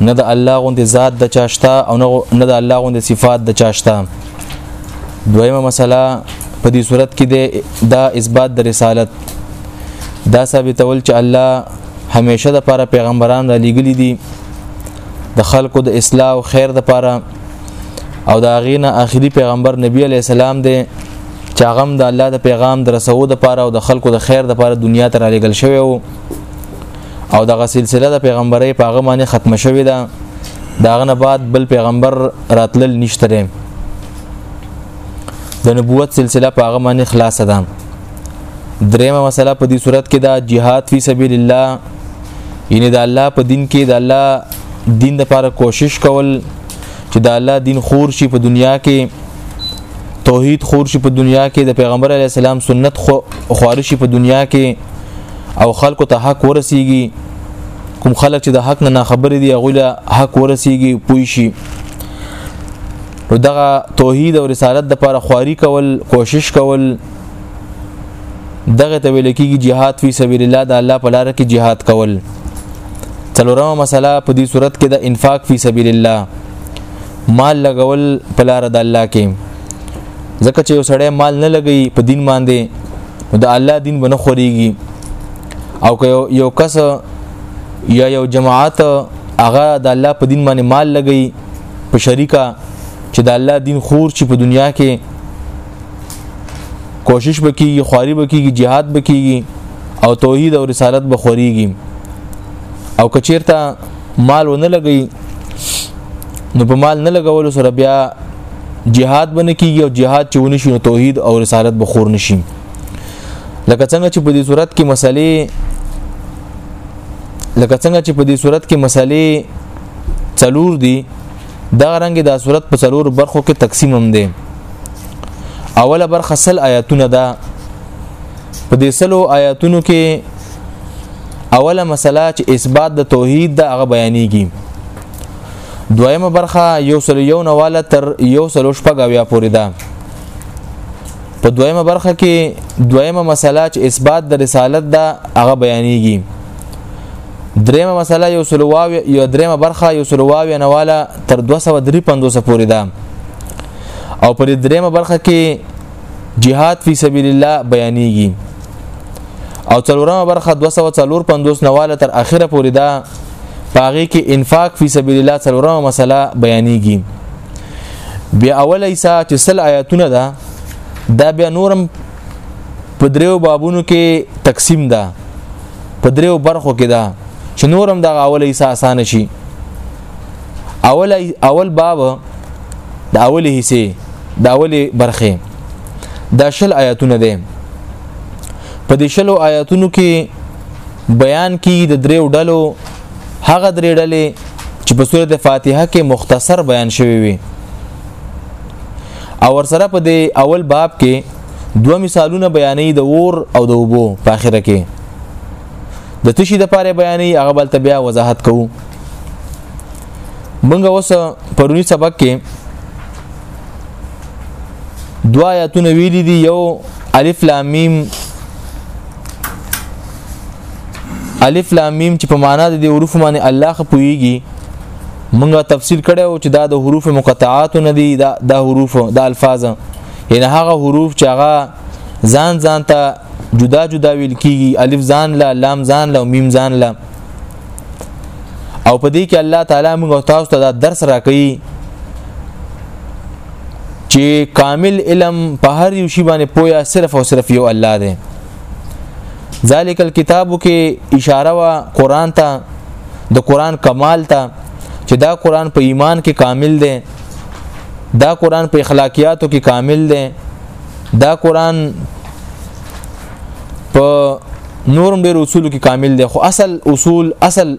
نه د الله غوندې ذات د چاشتا او نه د الله غوندې صفات د چاشتا دویمه مسله په دې صورت کې د دا اثبات د رسالت دا ثابتول چې الله همیشه د پاره پیغمبران را لېګلي دي د خلکو د اصلاح او خیر د پاره او دا غینه اخیری پیغمبر نبی علی السلام دی چې هغه د الله د پیغام د رسولو د پاره او د خلکو د خیر د پاره دنیا ته را لېګل شوی وو او دغه سلسله د پیغمبري په هغه باندې ختم شوې ده داغه نه بعد بل پیغمبر راتلل نشته دی د نبوت سلسله په هغه باندې خلاصه ده دریمه مسله په دې صورت کې دا jihad فی سبیل الله یعنی د الله په دین کې د الله دین لپاره کوشش کول چې د الله دین خور شي په دنیا کې توحید خور شي په دنیا کې د پیغمبر علی السلام سنت خو خارشي په دنیا کې او خلکو ته حق ورسیږي کوم خلک چې د حق نه خبرې دي هغه له حق ورسیږي پوي شي نو دغه توحید او رسالت د لپاره خواري کول کوشش کول دغه ته ویل کېږي jihad فی سبیل الله د الله په لار کې jihad کول څلورمه مسله په دې صورت کې د انفاق فی سبیل الله مال لګول په لار د الله کې ځکه چې یو سړی مال نه لګي په دین باندې نو د الله دین بنه خوريږي او که یو کس یا یو جماعت هغه د الله په دین باندې مال لګي په شریکه چې د الله دین خور چې په دنیا کې کوشش وکيږي خواري وکيږي jihad وکيږي او توحید او رسالت به خوريږي او کچیرته مال ونه لګي نو په مال نه لګول سره بیا جهاد بنه کیږي او جهاد چې ونشي نو توحید او رسالت به خور نشي لکه څنګه چې په دې صورت کې مسلې لکه څنګه چې په دې صورت کې مسلې څلور دي دا رنګ دا صورت په څلور برخو کې تقسیم هم دي اوله برخه سل آیاتونه ده په دې سلو آیاتونو کې اوله مسله چې اثبات د توحید د هغه بیانېږي دویمه برخه یو سل یو نواله تر یو سل شپږ اویا پورې ده په دویمه برخه کې دویمه مسله چې اثبات د رسالت ده هغه بیانېږي دریمه مسله یو سل واوی یو دریمه برخه یو سل واوی نواله تر 253 پورې ده او پر دریمه برخه کې جهاد فی سبیل الله بیانېږي او څلورمه برخه 254 نواله تر اخره پورې ده پاغي کې انفاق فی سبیل الله څلورمه مسله بیانېږي بیا اوله ایسا چې سل آیاتونه ده دا بیا نورم په دریو بابونو کې تقسیم ده په دریو برخو کې ده چې نورم دا اوله ایسا اسانه شي اول اول باب د اوله حصے د اوله برخه دا شل آیاتونه ده په دې شلو آیاتونو کې بیان کی د دریو ډلو هغه درې ډلې چې په سورته فاتحه کې مختصر بیان شوی وي او ورسره په دې اول باب کې دوه مثالونه بیانې د اور او د اوبو په اخره کې د تشي د پاره بیانې هغه بل بیا وضاحت کوو منګه اوس پرونی سبق کې دوا آیاتونه ویلي دي یو الف لام میم الف لام میم چې په معنا د دې حروف باندې الله خپويږي مونږه تفصیل کړو چې دا د حروف مقطعات نه دي دا د حروف د الفاظ یعنی هغه حروف چې هغه ځان ځان ته جدا جدا ویل کیږي الف ځان لا لام ځان لا میم ځان لا او په دې کې الله تعالی موږ او تاسو ته دا درس راکړي چې کامل علم په هر یو شی باندې پویا صرف او صرف یو الله دی ذالک الكتاب کې اشاره وا قران ته د قران کمال ته چې دا قران په ایمان کې کامل دی دا قران په اخلاقیاتو کې کامل دی دا قران په نورم ډېر اصول کې کامل دی خو اصل اصول اصل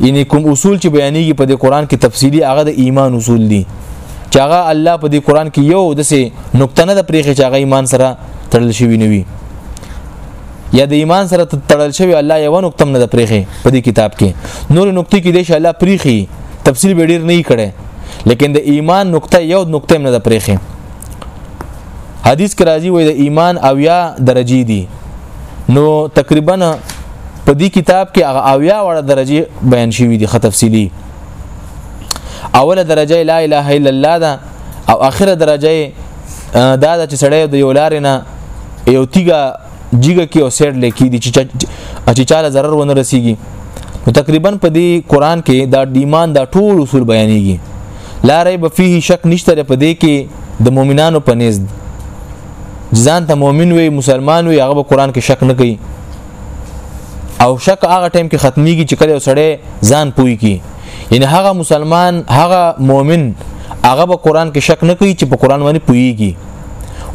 یعنی کوم اصول چې بیانېږي په دې قران کې تفصیلی هغه د ایمان اصول دي چې هغه الله په دې قران کې یو دسه نقطه نه د پریخي چې هغه ایمان سره تړل شوی نه وي یا د ایمان سره تړل شوی الله یو نقطه نه د پریخي په دې کتاب کې نور نقطې کې د الله پریخي تفصیل به ډیر نه کړي لیکن د ایمان نقطه یو نقطه نه د پریخي حدیث کې راځي وي د ایمان او یا درجه دي نو تقریبا په دې کتاب کې هغه او یا وړه درجه بیان شوې دي خه تفصیلی اوله درجه لا اله الا الله ده او اخره درجه دا د چې سړی د یو لارې نه یو تیګه جګه کې او سیټ لیکي دي چې چاله ضرر ونه رسیږي نو تقریبا په دې قران کې دا د ایمان دا ټول اصول بیانېږي لا ریب فيه شک نشته په دې کې د مؤمنانو په نيز ځان ته مؤمن وي مسلمان وي هغه په قران کې شک نه کوي او شک هغه ټیم کې ختميږي چې کله وسړی ځان پوي کی یعنی هغه مسلمان هغه مؤمن هغه په قران کې شک نه کوي چې په قران باندې پويږي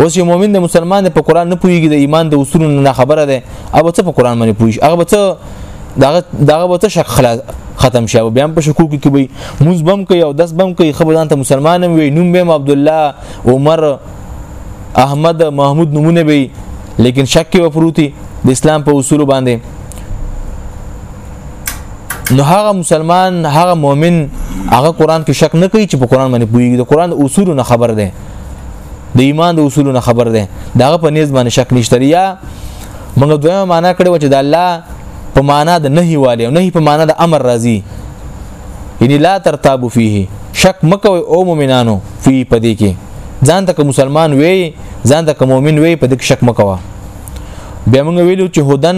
اوس یو مؤمن د مسلمان په قران نه پويږي د ایمان د اصولو نه خبره ده او څه په قران باندې پويږي هغه څه دغه دغه څه شک خلاص ختم شي او بیا په شکوک کې وي موږ بم کوي او داس بم کوي خبر ځانته مسلمانم وي نوم به عبد الله عمر احمد محمود نمونه وي لیکن شک کې وفروتي د اسلام په اصول باندې نو هغه مسلمان هغه مؤمن هغه قران کې شک نه کوي چې په قران باندې پوي د قران اصول نه خبر ده د ایمان د اصولونو خبر ده داغه په نيز باندې شک نشته یا موږ دویمه معنا کړو چې د الله په معنا د نهي والي او نهي په معنا د امر راځي یعنی لا ترتاب فيه شک مکوي او مؤمنانو فی پدې کې ځان ته مسلمان وي ځان ته مؤمن وي پدې کې شک مکوا بیا موږ ویلو چې هدن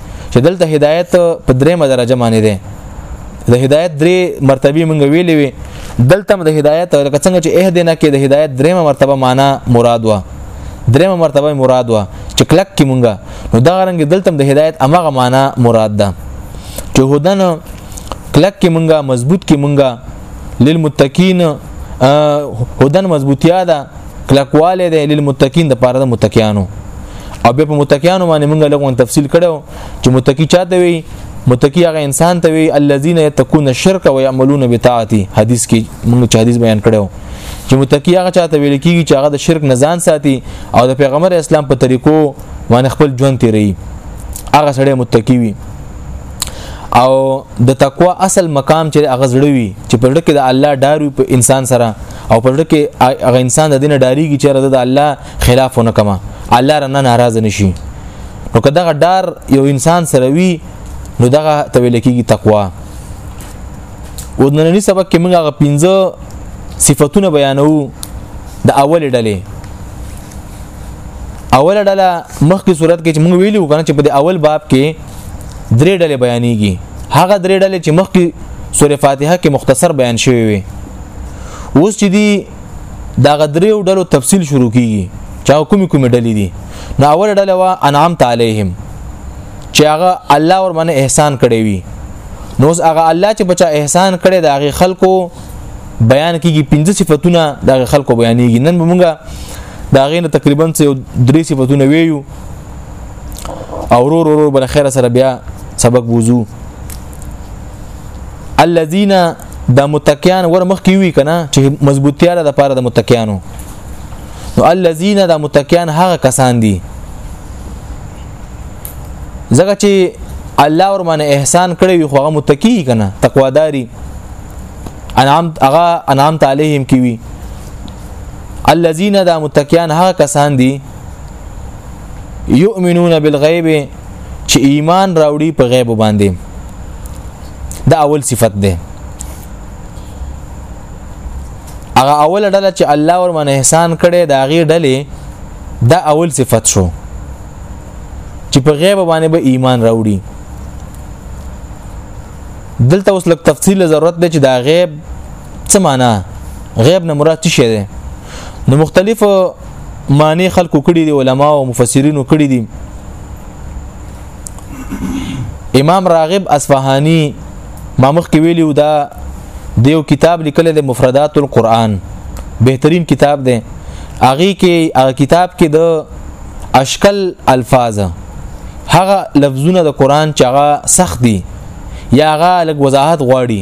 چې دلته هدایت په درېمه درجه باندې دی د هدایت درې مرتبه مونږ ویلې وي دلته د هدایت لکه څنګه چې اهدنا کې د هدایت درېمه مرتبه معنا مراد و درېمه مرتبه مراد و چې کلک کې مونږه نو دا رنګ دلته د هدایت امغه معنا مراد ده چې هدن کلک کې مونږه مضبوط کې مونږه للمتقین هدن مضبوطیا ده کلکواله دی للمتقین د پاره د متقینانو او به په متقینانو باندې موږ لغون تفصیل کړو چې متقی چاته وي متقی هغه انسان ته وي الذين يتقون الشرك ويعملون بطاعته حدیث کې موږ چې حدیث بیان کړو چې متقی هغه چاته ویل کیږي چې هغه د شرک نه ځان ساتي او د پیغمبر اسلام په طریقو باندې خپل ژوند تیري هغه سړی متقی وي او د تقوا اصل مقام چې هغه زړوي چې په لړ کې د الله ډار په انسان سره او په لړ کې هغه انسان د دین ډاریږي چې د الله خلاف نه کما الله رنه ناراض نشي نو که دغه ډار یو انسان سره وي نو دغه تویل کېږي تقوا او نننی سبق کې موږ هغه پنځه صفاتونه بیانو د اول ډلې اول ډله مخکې صورت کې چې موږ ویلو کنه چې په اول باب کې درې ډلې بیانېږي هغه درې ډلې چې مخکې سورې فاتحه کې مختصر بیان شوی وي اوس چې دی دا غدرې ډلو تفصیل شروع کیږي چا کومې کومې ډلې دي نو اول ډله وا انعام تعالیهم چې هغه الله ور باندې احسان کړی وي نو هغه الله چې بچا احسان کړي دا هغه خلکو بیان کیږي پنځه صفاتونه د خلکو بیانېږي نن موږ دا غینه تقریبا یو درې صفاتونه ویو او ورو ورو بل خیر سره بیا سبق وضو الذين د متکیان ور مخ کی وی کنه چې مضبوطی لپاره د پاره د متکیانو نو الذين د متکیان هغه کسان دي ځکه چې الله ور باندې احسان کړی وي خو هغه متکی کنه تقواداري انعام هغه انعام تعالیهم کی وی الذين دا متکیان هغه کسان دي یؤمنون بالغیب چې ایمان راوړي په غیب باندې دا اول صفت ده هغه اول ډله چې الله ور من احسان کړي دا غي ډله دا اول صفت شو چې په غیب باندې به ایمان راوړي دلته اوس لک تفصیل ضرورت دی چې دا غیب څه معنا غیب نه مراد څه شی دی نو مختلفو معنی خلکو کړي دي علما او مفسرینو کړي دي امام راغب اصفهانی ما مخ کې ویلو دا دیو کتاب لیکل د مفردات القرآن بهترین کتاب دی اغه کې هغه کتاب کې د اشکل الفاظ هغه لفظونه د قرآن چې هغه سخت دي یا هغه لږ وضاحت غواړي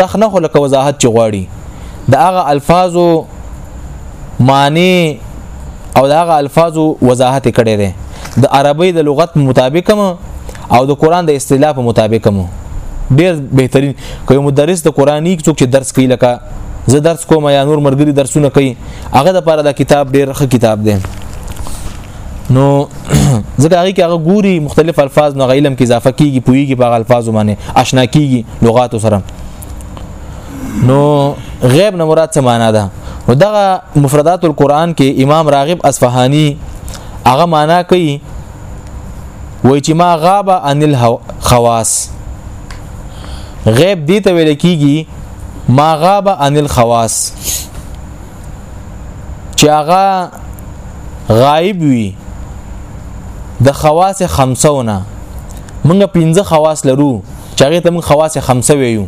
سخت نه خو لکه وضاحت چې غواړي د هغه الفاظو معنی او د هغه الفاظو وضاحت کړي دي د عربی د لغت مطابق او د قران د اصطلاح په مطابق مو ډیر بهترین کوي مدرس د قرآنی څوک چې درس کوي لکه زه درس کوم یا نور مرګري درسونه کوي هغه د پاره د کتاب ډیر ښه کتاب دی نو ځکه هغه کې هغه ګوري مختلف الفاظ نو علم کې اضافه کیږي پویږي په الفاظو باندې آشنا کیږي لغات سره نو غیب نه مراد څه معنا ده نو دغه مفردات القرآن کې امام راغب اصفهانی هغه معنا کوي وای چې ما غاب عن الخواص غیب دي ته ویل کیږي ما غاب عن الخواص چې هغه غایب وي د خواص خمسونه موږ پنځه خواص لرو چې هغه ته موږ خواص خمسه ویو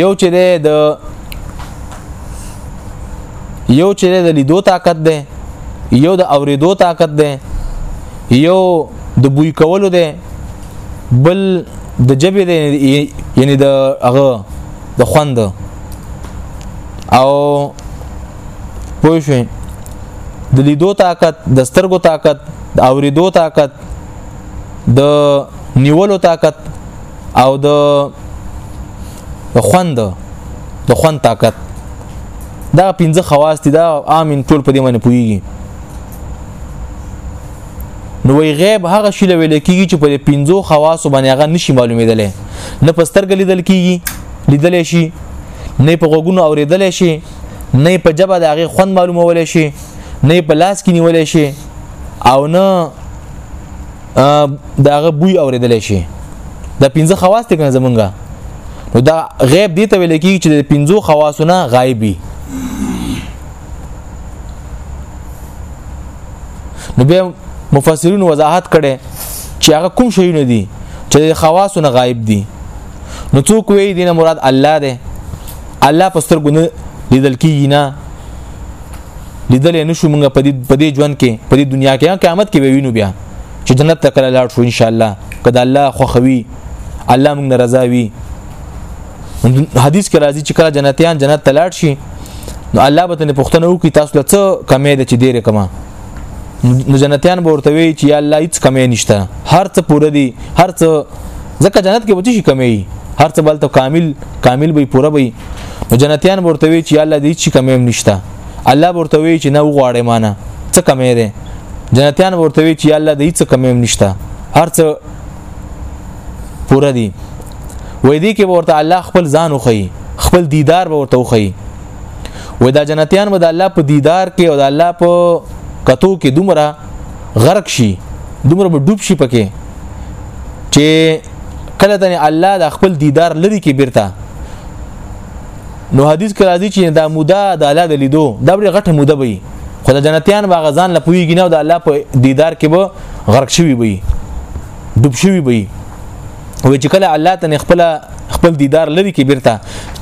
یو چې ده د یو چې ده د لیدو طاقت ده یو د اوریدو طاقت ده یو د بوی کولو ده بل د جبې ده یعنی د هغه د خوند او پوه شئ د لیدو طاقت د سترګو طاقت د اوریدو طاقت د نیولو طاقت او د خوند د خوند طاقت دا پنځه خواص دي دا امین ټول په دې باندې پويږي نو وی غیب هغه شی لوي لکېږي چې په پنځو خواصو باندې هغه نشي معلومېدل نه په سترګ لیدل کېږي لیدل شي نه په غوګونو اوریدل شي نه په جبه د هغه خوند معلومول شي نه په لاس کې نیول شي او نه دا هغه بوی اوریدل شي دا پنځه خواص دي کنه زمونږه نو دا غیب دي ته ویل کیږي چې د پنځو خواصونه غایبي نو بیا مفسرین وضاحت کړي چې هغه کوم شی نه دي چې د خواصونه غایب دي نو څوک وی دینه مراد الله ده الله پستر ګونه لیدل کیږي نه لیدل نه شو مونږ په دې په دې ژوند کې په دې دنیا کې قیامت کې وینو بیا چې جنت ته کله لاړ شو ان شاء الله کله الله خوخوي الله مونږ رضا وي حدیث کې راځي چې کله جنتیان جنت ته لاړ شي نو الله به تنه پښتنه وکي تاسو له څه کمې ده چې ډیره کما نو جنتیان به ورته وی چې یا الله هیڅ کمی نشته هر څه پوره دي هر څه ځکه جنت کې به شي کمی هر څه بل ته کامل کامل به پوره وي نو جنتیان به ورته وی چې یا الله دې هیڅ کمی نشته الله به ورته وی چې نه وغواړې مانه څه کمی دی جنتیان به ورته وی چې یا الله دې هیڅ کمی نشته هر څه پوره دي وې دې کې به ورته الله خپل ځان وخی خپل دیدار به ورته وخی وې دا جنتیان به د الله په دیدار کې او د الله په کتو کې دومره غرق شي دومره به ډوب شي پکې چې کله ته الله د خپل دیدار لري کې بیرته نو حدیث کې راځي چې دا موده د الله د لیدو دا ډېر غټه موده وي خو د جنتیان باغ ځان لا پويږي نه او د الله په دیدار کې به غرق شوی وي ډوب شوی وي وی چې کله الله ته خپل خپل دیدار لري کې بیرته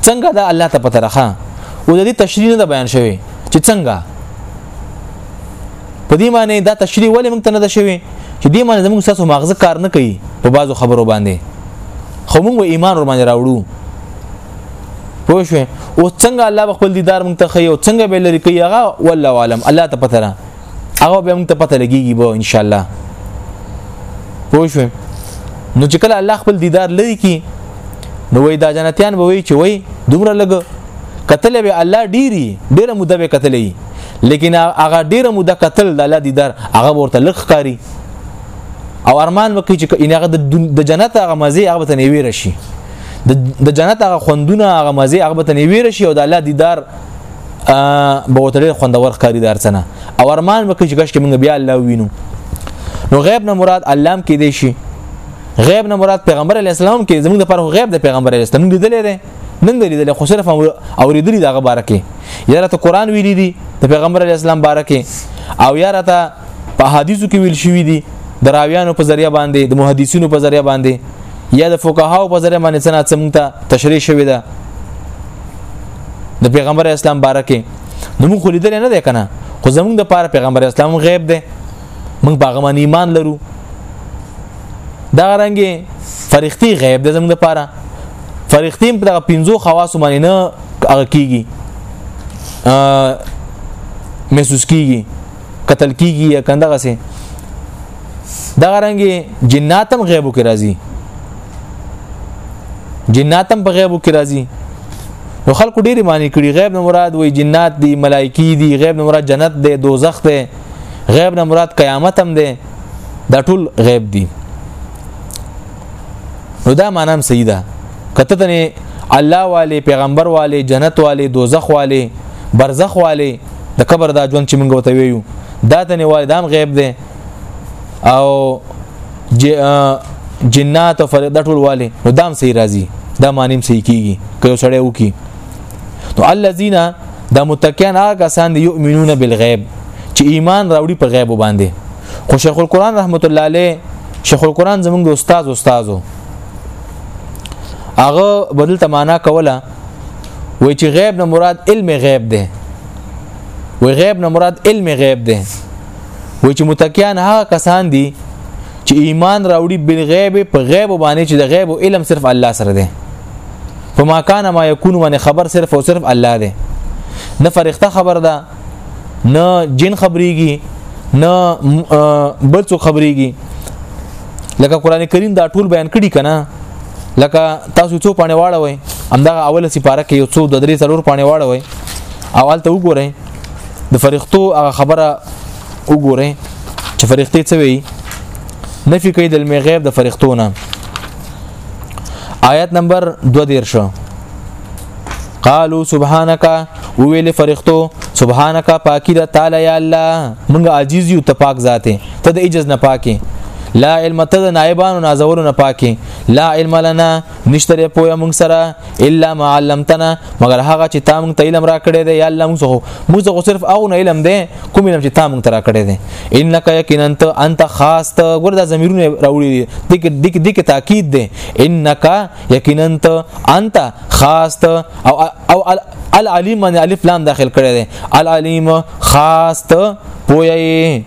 څنګه دا الله ته پته راخه او د دې تشریح نه بیان شوی چې څنګه په دې معنی دا تشریح ولې موږ ته نه ده شوی چې دې معنی زموږ ساسو مغزه کار نه کوي په بازو خبرو باندې خو موږ ایمان ور باندې راوړو پوه شو او څنګه الله خپل دیدار موږ ته خي او څنګه به لري کوي هغه والله عالم الله ته پته هغه به موږ ته پته لګيږي به ان شاء الله پوه شو نو چې کله الله خپل دیدار لري کی نو وای دا جنتیان به وای چې وای دومره لګ قتل به الله ډیری ډیره مده به قتلې لیکن هغه ډیره مده قتل د الله دیدار هغه ورته لخ کاری او ارمان وکړي چې ان هغه د جنت هغه مزه هغه ته نیوي رشي د جنت هغه خوندونه هغه مزه هغه ته نیوي رشي او د الله دیدار به وته ډېر خوندور ښکاری دار څنګه او ارمان وکړي چې کښ موږ بیا الله وینو نو غیب نه مراد علام کې دی شي غیب نه مراد پیغمبر علی السلام کې زموږ لپاره غیب د پیغمبر علی السلام لیدلې ده نن دلی دلی خو صرف اوریدلی دغه بارکه یاره ته قران ویلی دی د پیغمبر علی السلام بارکه او یاره ته په حدیثو کې ویل شوی دی دراویانو په ذریعہ باندې د محدثینو په ذریعہ باندې یا د فقهاو په ذریعہ باندې څنګه څنګه ته تشریح شوی ده د پیغمبر اسلام بارکه نو موږ خو لیدل نه ده کنه خو زمونږ د پاره پیغمبر اسلام غیب ده موږ باغه باندې ایمان لرو دا رنګه فرښتي غیب ده زمونږ د پاره فرښتیم په دغه پنځو خواصو باندې نه هغه کیږي محسوس کیږي قتل کیږي یا کنده غسه دا رنګي جناتم غیبو کې راځي جناتم په غیبو کې راځي نو خلکو ډېری معنی کړي غیب نه مراد وای جنات دي ملایکی دي غیب نه مراد جنت دی دوزخ دی غیب نه مراد قیامت هم دی دا ټول غیب دي نو دا معنی هم صحیح ده کته ته الله والے پیغمبر والے جنت والے دوزخ والے برزخ والے د قبر دا ژوند چې موږ وته ویو دا ته نه وای دام غیب ده او جنات او فرد ټول والي نو دام صحیح راځي دا مانیم صحیح کیږي که سړی وکي نو الذين دا متکیان هغه کسان دي یؤمنون بالغیب چې ایمان راوړي په غیب باندې خو شیخ القرآن رحمت الله علیه شیخ القرآن زمونږ د استاد استادو هغه بدل تمانا کوله وای چې غیب نه مراد علم غیب ده وای غیب نه مراد علم غیب ده وای چې متکیان هغه کسان دي چې ایمان راوړي بل غیب په غیب باندې چې د غیب او علم صرف الله سره ده فما کان ما یکون باندې خبر صرف او صرف الله ده نه فرښتہ خبر ده نه جن خبريږي نه بل څوک خبريږي لکه قران کریم دا ټول بیان کړي کنه لکه تاسو څو پانه واړوي همدغه اوله سپاره کې یو څو د درې څلور پانه واړوي او حالت وګورئ د فرښتو هغه خبره وګورئ چې فرښتې څه وي نفي کوي د علم غیب د فرښتو نه آیت نمبر 2 دیر شو قالو سبحانك ویل فرښتو سبحانك پاکی د تعالی یا الله موږ عاجز یو ته پاک ذاته ته د عجز نه پاکه لا علم ته د نائبانو نازولو نه پاکه لا علم لنا نشتره پویا موږ سره الا ما علمتنا مگر هغه چې تا موږ ته علم را کړی دی یا الله موږ خو موږ خو صرف او نه علم دی کوم علم چې تا موږ ته را کړی دی انک یقینا انت انت خاص ته ګور دا زمیرونه راوړي دي دک دک تاکید دی انک یقینا ته انت خاص ته او او العلیم من الف لام داخل کړی دی العلیم خاص ته پوی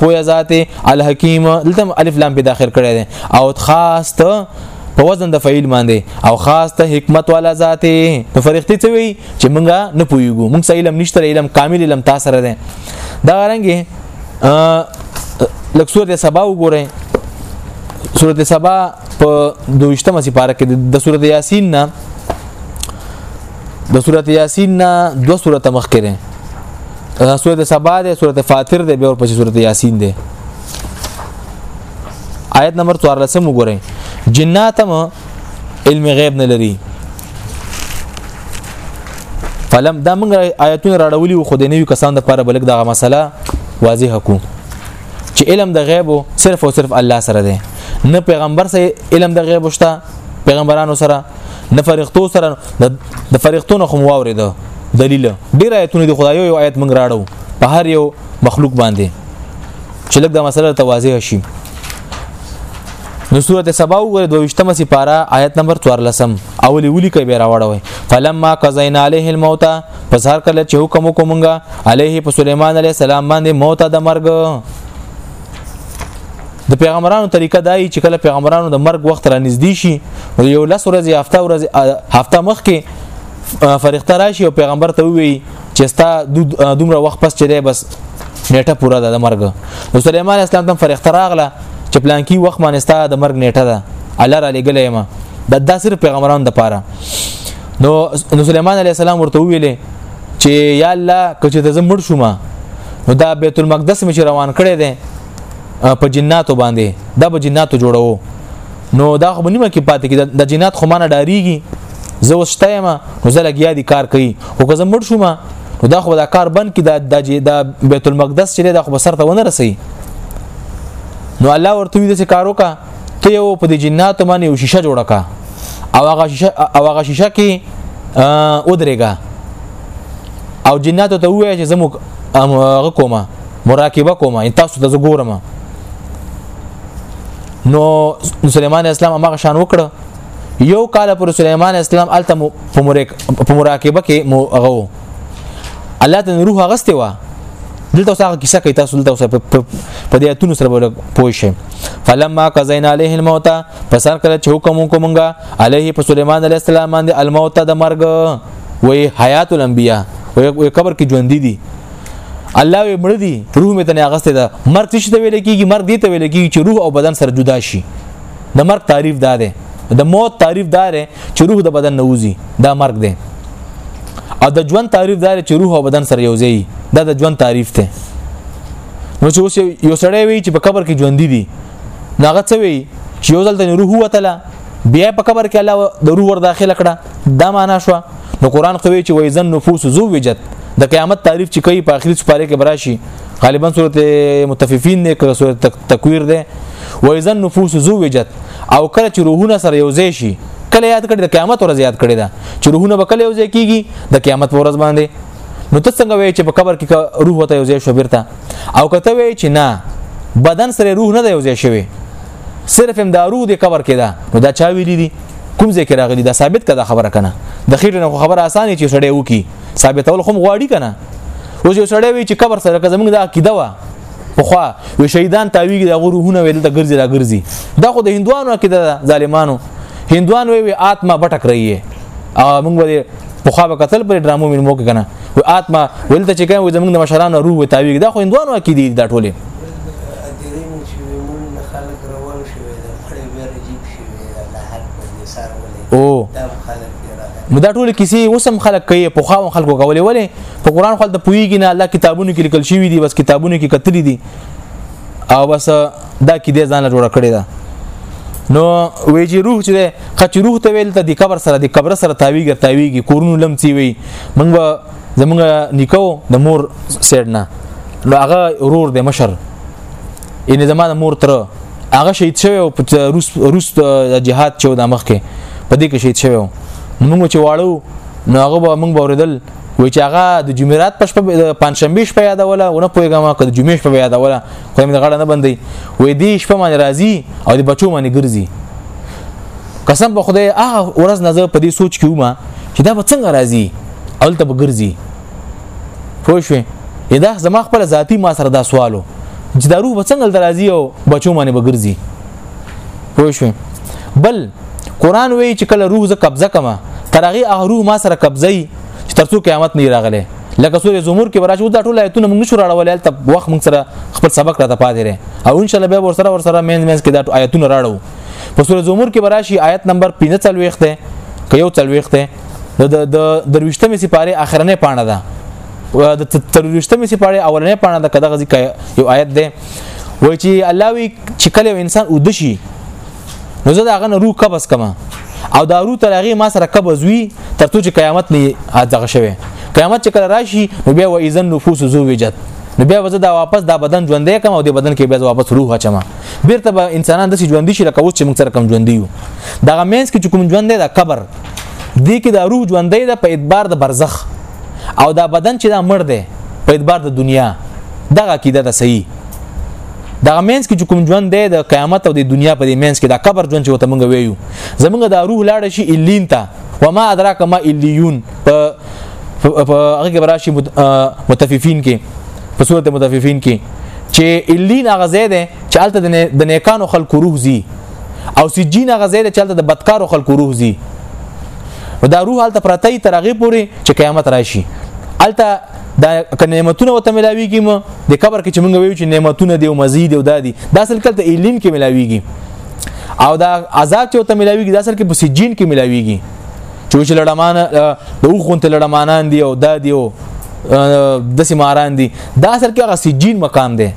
پوی ذات الحکیم دلته الف لام په داخل کړی دی او خاص ته په وزن د فعیل باندې او خاص ته حکمت والا ذات نو فرښتې څه وی چې مونږه نه پویګو مونږ سه علم نشته علم کامل علم تاسو سره ده دا رنګه لکه سورته سبا وګورئ سورته سبا په دوشتمه سپاره کې د سورته یاسین نه د سورته یاسین نه دو سورته مخ کړي سورته سبا ده سورته فاطر ده به او پسې سورته یاسین ده آیت نمبر 14 وګورئ جناتم علم غیب نه لري فلم دا موږ آیتونه راړولي خو د نویو کسان د پاره بلک دغه مسله واضح کو چې علم د غیب صرف او صرف الله سره دی نه پیغمبر سره علم د غیب شته پیغمبرانو سره نه فرښتو سره د فرښتو نه خو واورید دلیل ډیر آیتونه د خدای یو آیت موږ راړو په هر یو مخلوق باندې چې لږ دا مسله توازی شي نو سورته سبا وګوره 22مه سپاره آیت نمبر 14 اولی ولی کوي به راوړوي فلما قزینا علیه الموت پس هر کله چې حکم وکومږه علیه په سليمان علیه السلام باندې موت د مرګ د پیغمبرانو طریقه دای چې کله پیغمبرانو د مرګ وخت را نږدې شي یو لس ورځې هفته ورځې هفته مخ کې فرښتہ راشي او پیغمبر ته وی چې ستا دومره وخت پس چره بس نیټه پوره ده د مرګ نو سليمان اسلام تم فرښت راغله چې پلان کې وخت باندې ستا د مرګ نیټه ده الله را لګلې ما دا د صرف پیغمبران د پاره نو نو سليمان عليه السلام ورته ویلې چې یا الله کچې ته زمړ شوم نو دا بیت المقدس مې روان کړی دی په جناتو باندې دا به جناتو جوړو نو دا خو نیمه کې پاتې کې د جنات خو مانه ډاریږي زه وسته ما نو زه لګیا دي کار کوي او که زه مړ شوم نو دا خو دا کار بند کې د د بیت المقدس چې دا خو بسرته ونه رسي نو الله ورته دې کارو کا ته یو په دې جنات باندې یو شیشه جوړه کا او هغه شیشه او هغه شیشه کې ودرېګا او جنات ته وایي چې زموږ هغه کومه مراقبه کوم ان تاسو ته ګورم نو سليمان اسلام هغه شان وکړه یو کال پر سليمان اسلام الته په مراقبه کې مو هغه الله ته روح غسته وا دلته اوس هغه کیسه کوي تاسو دلته اوس په دې اتونو سره بوله پوه شئ فلما قزینا علیه الموت پس هر کله چې حکم وکومږه علیه په سليمان علیه السلام باندې الموت د مرګ وې حیات الانبیاء وې قبر کې ژوند دي الله وي مړ دي روح مې تنه اغسته ده مرګ څه ته ویل کیږي مرګ دي ته ویل کیږي چې روح او بدن سره جدا شي د مرګ تعریف دا ده د موت تعریف دا ده چې روح د بدن نه وځي دا مرګ ده او د ژوند تعریف دا ده چې روح او بدن سره یو ځای دا د ژوند تعریف ده نو چې اوس یو سړی وي چې په قبر کې ژوند دي ناغه څه وي چې یو ځل د روح وتله بیا په قبر کې الله د روح ور داخله کړه دا معنا شو نو قران کوي چې وایزن نفوس زو وجد د قیامت تعریف چې کوي په اخري سپاره کې براشي غالبا صورت متففین نه کړه صورت تکویر ده وایزن نفوس زو وجد او کله چې روحونه سره یوځای شي کله یاد کړي د قیامت ورځ یاد کړي دا چې روحونه به کله یوځای کیږي د قیامت ورځ باندې نو ته څنګه وایې چې په قبر کې روح وته یوځای شو بیرته او کته وایې چې نه بدن سره روح نه دی یوځای شوی صرف هم دارو د قبر کې ده نو دا چا ویلي دي کوم ځای کې راغلي دا ثابت کړه خبره کنه د خېټې نه خبره اسانه چې سړی وکی ثابتول خو غواړي کنه اوس یو سړی وی چې قبر سره که زمونږ د عقیده وه پخوا و شهیدان تاویږي د غروهونه ویل ته ګرځي را ګرځي دا خو د هندوانو عقیده ده ظالمانو هندوان وی آتما بټک رہی ہے او موږ به پخوا به قتل پر ډرامو مینمو کې کنه و آتما ولته چې کوم زمونږ د مشرانو روح تاویږي دا خو هندوانو عقیده دا ټوله ډیری مجرمون نه خلک روان شوی ده مړی بیا رجیب شوی ده الله حد نه دی سار ولی او دام خلک دی راغلی نو دا ټول کیسې وسم خلک کوي په خاون خلکو کولې ولې په قران خپل د پویږي نه الله کتابونو کې لیکل شوی دی بس کتابونو کې کتلی دي او بس دا کې دې ځان جوړ کړی ده نو ویجی روح چې خچ روح ته ویل ته د قبر سره د قبر سره تاویږي تاویږي کورونو لمڅي وي منګه زمونږ نیکو د مور سیډ نه نو هغه رور د مشر ان زما د مور تر هغه شهید شوی او روس روس جهاد چې د مخ کې په دې کې شهید شوی موږ چې واړو نو هغه به موږ باوردل و چې هغه د جمعرات په شپه د پنځشنبه شپه یادوله ونه پوهېږم که د جمعې شپه یادوله خو مې د غړه نه بندي وې دې شپه باندې راځي او د بچو باندې ګرځي قسم په خدای هغه ورځ نظر په دې سوچ کې ومه چې دا به څنګه راځي اول ته بګرځي پوه شو دا زما خپل ذاتی ما سره دا سوالو چې دا روح به څنګه درازي او بچو باندې بګرځي پوه شو بل قران وی چې کله روح ز قبضه کما ترغه هغه روح ما سره قبضه چې ترڅو قیامت نه راغله لکه سورې زمر کې وراشو دا ټول آیتونه موږ نشو راړول ته وخت موږ سره خپل سبق راته پاتې رې او ان شاء الله به ور سره ور سره مین مینس کې دا آیتونه راړو په سورې زمر کې وراشي آیت نمبر 45 ته که یو څلويخته د د درويشتمې سپاره اخرنه پاڼه ده د ترويشتمې سپاره اولنې پاڼه ده کداغه ځکه یو آیت ده وای چې الله وی چې کله انسان ودشي نو زه دا غن روح قبض کما او دا روح تر هغه ما سره قبض وی تر څو چې قیامت نه ځغه شوی قیامت چې کله راشي نو بیا و اذن نفوس زو وجد نو بیا وځه دا واپس دا بدن ژوندې کوم او د بدن کې بیا واپس روح اچم بیرته به انسانان د ژوندې شي لکه اوس چې موږ سره کم ژوندې یو دا مینس کې کوم ژوندې دا قبر دې کې دا روح ژوندې ده په اعتبار د برزخ او دا بدن چې دا مړ دی په اعتبار د دنیا دغه کیده ده صحیح دا مینس کې کوم ژوند دی د قیامت او د دنیا په دې مینس کې دا قبر ژوند چې وته مونږ ویو زمونږ دا روح لاړ شي الین ته وما ادراک ما الیون په هغه کې براشي متففین کې په صورت متففین کې چې الین هغه زید چې الته د نیکانو خلکو روح زی او سجین هغه ځای چې هلته د بدکارو خلکو روح زی نو دا روح هلته پرته ای تر هغې پورې چې قیامت راشي هلته دا که نعمتونه ورته ملاویږي مو د قبر کې چې مونږ ویو چې نعمتونه دی او مزید او دادي دا اصل کې ته ایلین کې ملاویږي او دا عذاب چې ورته ملاویږي دا اصل کې په سجین کې ملاویږي چې لړمان د اوخونته لړمانان دی او دادي او د سیماران دي دا اصل کې هغه سجین مقام دی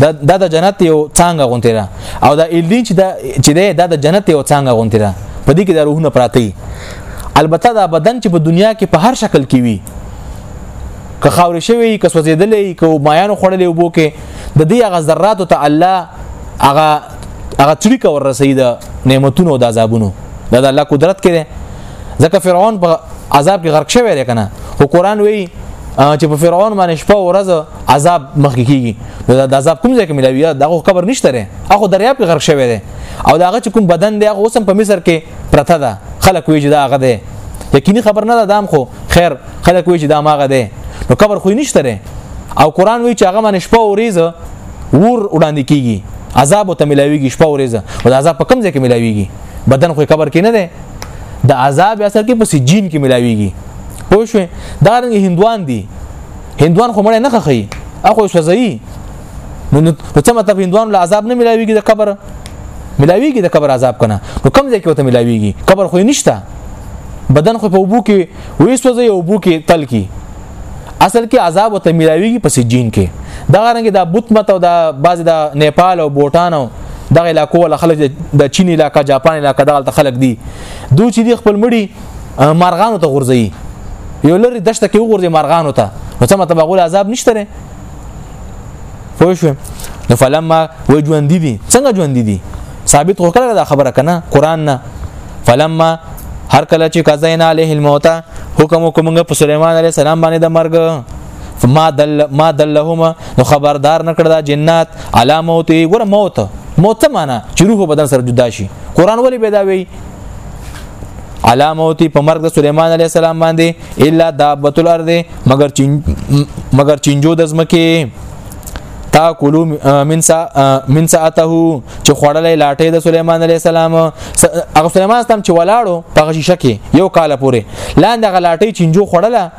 دا دا د جنت یو څنګه غونتی ده او دا الین چې دا چې دا د جنت یو څنګه غونتی ده په دې کې د روحونه پراته دي البته دا بدن چې په دنیا کې په هر شکل کې وي که خاورې شوی که سوځېدلې که مایانو خوړلې وبو کې د دې هغه ذراتو ته الله هغه هغه چریکه ور رسید نعمتونو او د عذابونو دا د الله قدرت کې ده ځکه فرعون په عذاب کې غرق شوی دی کنه خو قران وایي چې په فرعون باندې شپه او ورځ عذاب مخکې کیږي نو دا عذاب کوم ځای کې ملاوي دا خو قبر نشته ره اخو دریاب کې غرق شوی دی او دا هغه چې کوم بدن دی هغه اوسم په مصر کې پرته ده خلک وی چې دا هغه دی یقیني خبر نه ده دام خو خیر خلک وی چې دا ماغه دی نو قبر خو نشته ره او قران وی چې هغه من شپه او ورځ ور وړاندې کیږي عذاب ته ملاويږي شپه او ورځ او عذاب په کوم ځای کې ملاويږي بدن خو قبر کې نه دی د عذاب اصل کې په سجین کې ملاويږي پوه شو دا رنګ هندوان دي هندوان خو مړ نه خخی اخو سوځي نو نو څه مطلب هندوان له عذاب نه ملاويږي د قبر ملاويږي د قبر عذاب کنه نو کم ځای کې وته ملاويږي قبر خو نشته بدن خو په وبو کې وې سوځي او وبو کې تل کې اصل کې عذاب وته ملاويږي په سجین کې دا رنګ دا بوت مت او دا باز دا نیپال او بوټان او دغه علاقو ولا خلک د چین علاقہ جاپان علاقہ دغه خلک دي دوی چې خپل مړي مارغانو ته غورځي یو لري دشته کې وګورځي مارغانو ته نو څه مطلب غول عذاب نشته لري پوه شو نو فلما و ژوند دي څنګه ژوند دي ثابت خو کړه دا خبره کنه قران نه فلما هر کله چې قزینا علیه الموت حکم کومګه په سليمان عليه السلام باندې د مرګ ما دل ما دلهما نو خبردار نکړه دا جنات علامه او ته ګور موت موت معنا چې روح بدن سره جدا شي قران ولې پیدا وی علا موتی په مرګ د سليمان عليه السلام باندې الا دابت الارض مگر چین مگر چینجو د زمکه تاکلو من سا من ساته چې خړلې لاټې د سليمان عليه السلام هغه سليمان سم چې ولاړو په شیشه کې یو کال پورې لاندې غلاټې چینجو خړله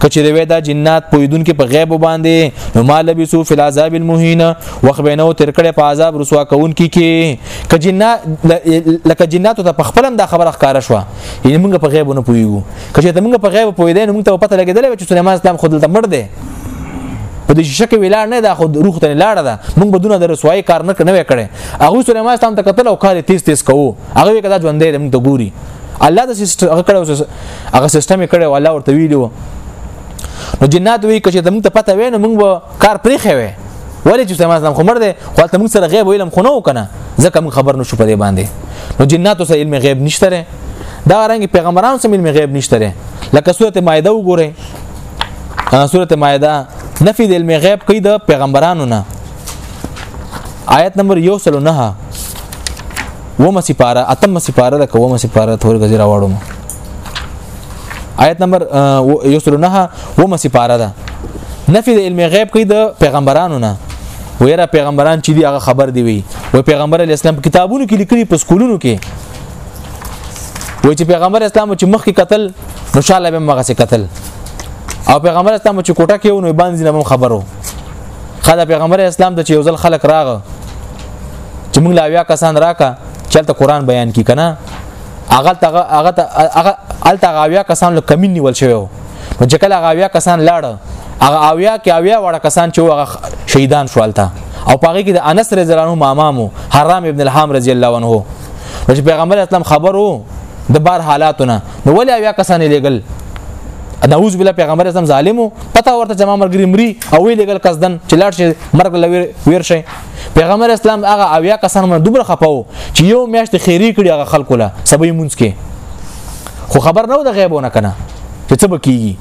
کچره وې دا جنات پویدون کې په غیب باندې نو مال لبسو فی العذاب المهین وخت بینو تر کړه په عذاب رسوا کون کې کې ک جنات لکه جنات ته په خپلم دا خبره ښکارا شو یعنی موږ په غیب نه پویو کچې ته موږ په غیب پویدې نو موږ ته پته لګیدل چې سليمان اسلام خود ته مړ دی په دې شک ویلار نه دا خود روح ته لاړه ده موږ بدونه د رسوای کار نه کړو کړي هغه سليمان اسلام ته قتل او کار تیز تیز کوو هغه کدا ژوندې موږ ته ګوري الله د سیستم هغه کړو هغه سیستم یې کړو الله ورته ویلو نو جنات وی کچې زموږ ته پته وې نو موږ به کار پرې خوي ولې چې سماز نام خمر دی خو ته موږ سره غیب ویلم خو نو کنه ځکه موږ خبر نشو په دې باندې نو جناتو سره علم غیب نشته ره دا رنګ پیغمبرانو سره علم غیب نشته ره لکه سورته مائده وګوره سورته مائده نفي د علم غیب کوي د پیغمبرانو نه آیت نمبر 109 ومه سپاره اتمه سپاره د کومه سپاره تور غزي راوړم آیت نمبر یسر نه ومه سپاره ده نفي د علم غیب کې د پیغمبرانو نه ویرا پیغمبران چې دی هغه خبر دی وي و پیغمبر اسلام کتابونو کې لیکلي په سکولونو کې وای چې پیغمبر اسلام چې مخ کې قتل نو شاله به مغه قتل او پیغمبر اسلام چې کوټه کې ونه باندې نه خبرو خدای پیغمبر اسلام د چې یو ځل خلک راغ چې موږ لا بیا کسان راکا چلته قران بیان کی کنه هغه تغه هغه هغه التغه اویا کسان له کمین نیول شوی نو چې کله هغه اویا کسان لاړ هغه اویا کې اویا وړه کسان چې هغه شهیدان شوالته او پاره کې د انس رضی الله عنه مامامو حرام ابن الحام رضی الله عنه چې پیغمبر اسلام خبرو د بار حالاتونه نو ولې اویا کسان لګل نعوذ بالله پیغمبر اسلام ظالمو پته ورته چې ما مرګري مري او وی لګل قصدن چې لاړ شي مرګ لوي ویر شي پیغمبر اسلام هغه اویا کسان من دومره خپاو چې یو میاشت خیری کړي هغه خلکو له سبې مونږ کې خو خبر نه و د غیبونه کنه چې څه بکیږي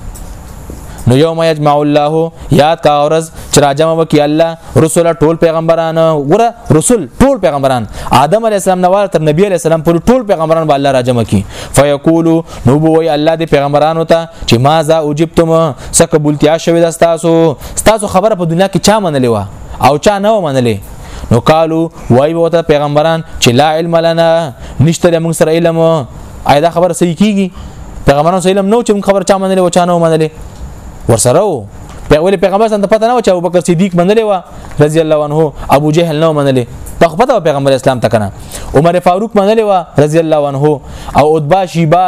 نو یوم یجمع الله یاد کا اورز چې راجم وکي الله رسول ټول پیغمبران ګره رسول ټول پیغمبران آدم علی السلام نوار تر نبی علی السلام پر ټول پیغمبران به الله راجم کی فیقول نو بوئی الله دی پیغمبرانو ته چې ما ذا وجبتم څه قبولتیا شوی د تاسو تاسو خبره په دنیا کې چا منلې و او چا نه منلې نو قالو وای وته پیغمبران چې لا علم لنا نشته موږ سره علم اې دا خبره صحیح کیږي پیغمبرانو سره علم نو چې موږ خبر چا منلې و چا نه منلې ورسره پیغمبر پیغمبر سره پته نه و چې ابوبکر صدیق منلې و رضی الله عنه ابو جهل نو منلې په خپل پیغمبر اسلام ته کنه عمر فاروق منلې و رضی الله عنه او عتبہ شیبا